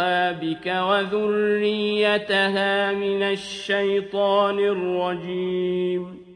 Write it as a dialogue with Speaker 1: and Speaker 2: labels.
Speaker 1: أُعِيذُهَا بِكَ وَذُرِّيَّتَهَا مِنَ الشَّيْطَانِ الرَّجِيمِ